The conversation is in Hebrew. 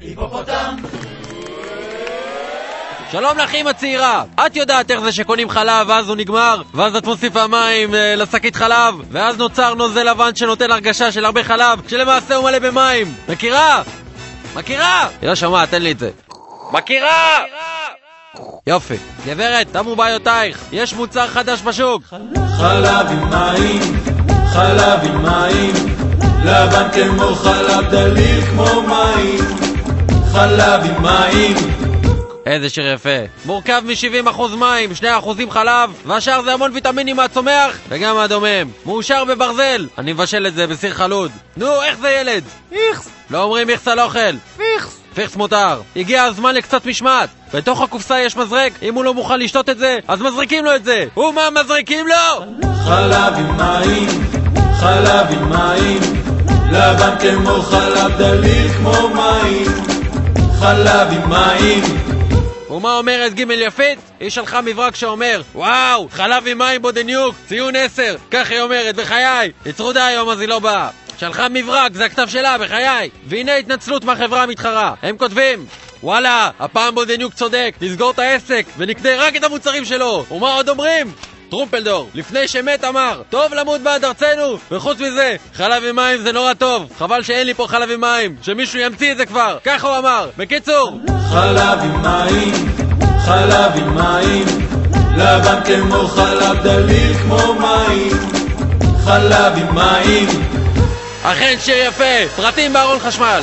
היפופוטם! שלום לך אמא צעירה! את יודעת איך זה שקונים חלב ואז הוא נגמר, ואז את מוסיפה מים אה, לשקית חלב, ואז נוצר נוזל לבן שנותן הרגשה של הרבה חלב, כשלמעשה הוא מלא במים! מכירה? מכירה? היא לא שומעת, תן לי את זה. מכירה! יופי. גברת, תמו בעיותייך, יש מוצר חדש בשוק. חלב עם מים, חלב עם מים, לבן כמו חלב, דליל כמו מים, חלב עם מים. איזה שיר יפה. מורכב מ-70% מים, 2% חלב, והשאר זה המון ויטמינים מהצומח, וגם מהדומם. מאושר בברזל. אני מבשל את זה בסיר חלוד. נו, איך זה ילד? איכס. לא אומרים איכס על אוכל. פיכס. פיכס מותר. הגיע הזמן לקצת משמעת. בתוך הקופסה יש מזרק, אם הוא לא מוכן לשתות את זה, אז מזריקים לו את זה. ומה מזריקים לו? חלב עם מים, חלב עם מים, לבן כמו חלב, דליל כמו מים, חלב עם מים. ומה אומרת ג' יפית? היא שלחה מברק שאומר וואו, חלב עם מים בודניוק, ציון 10 כך היא אומרת, בחיי היא צרודה היום אז היא לא באה שלחה מברק, זה הכתב שלה, בחיי והנה התנצלות מהחברה המתחרה הם כותבים וואלה, הפעם בודניוק צודק, נסגור את העסק ונקנה רק את המוצרים שלו ומה עוד אומרים? טרומפלדור, לפני שמת אמר, טוב למות בעד ארצנו, וחוץ מזה, חלב עם מים זה נורא טוב, חבל שאין לי פה חלב עם מים, שמישהו ימציא את זה כבר, ככה הוא אמר. בקיצור, חלב עם מים, חלב עם מים, לבן כמו חלב, דליל כמו מים, חלב עם מים. אכן שיר יפה, פרטים בארון חשמל.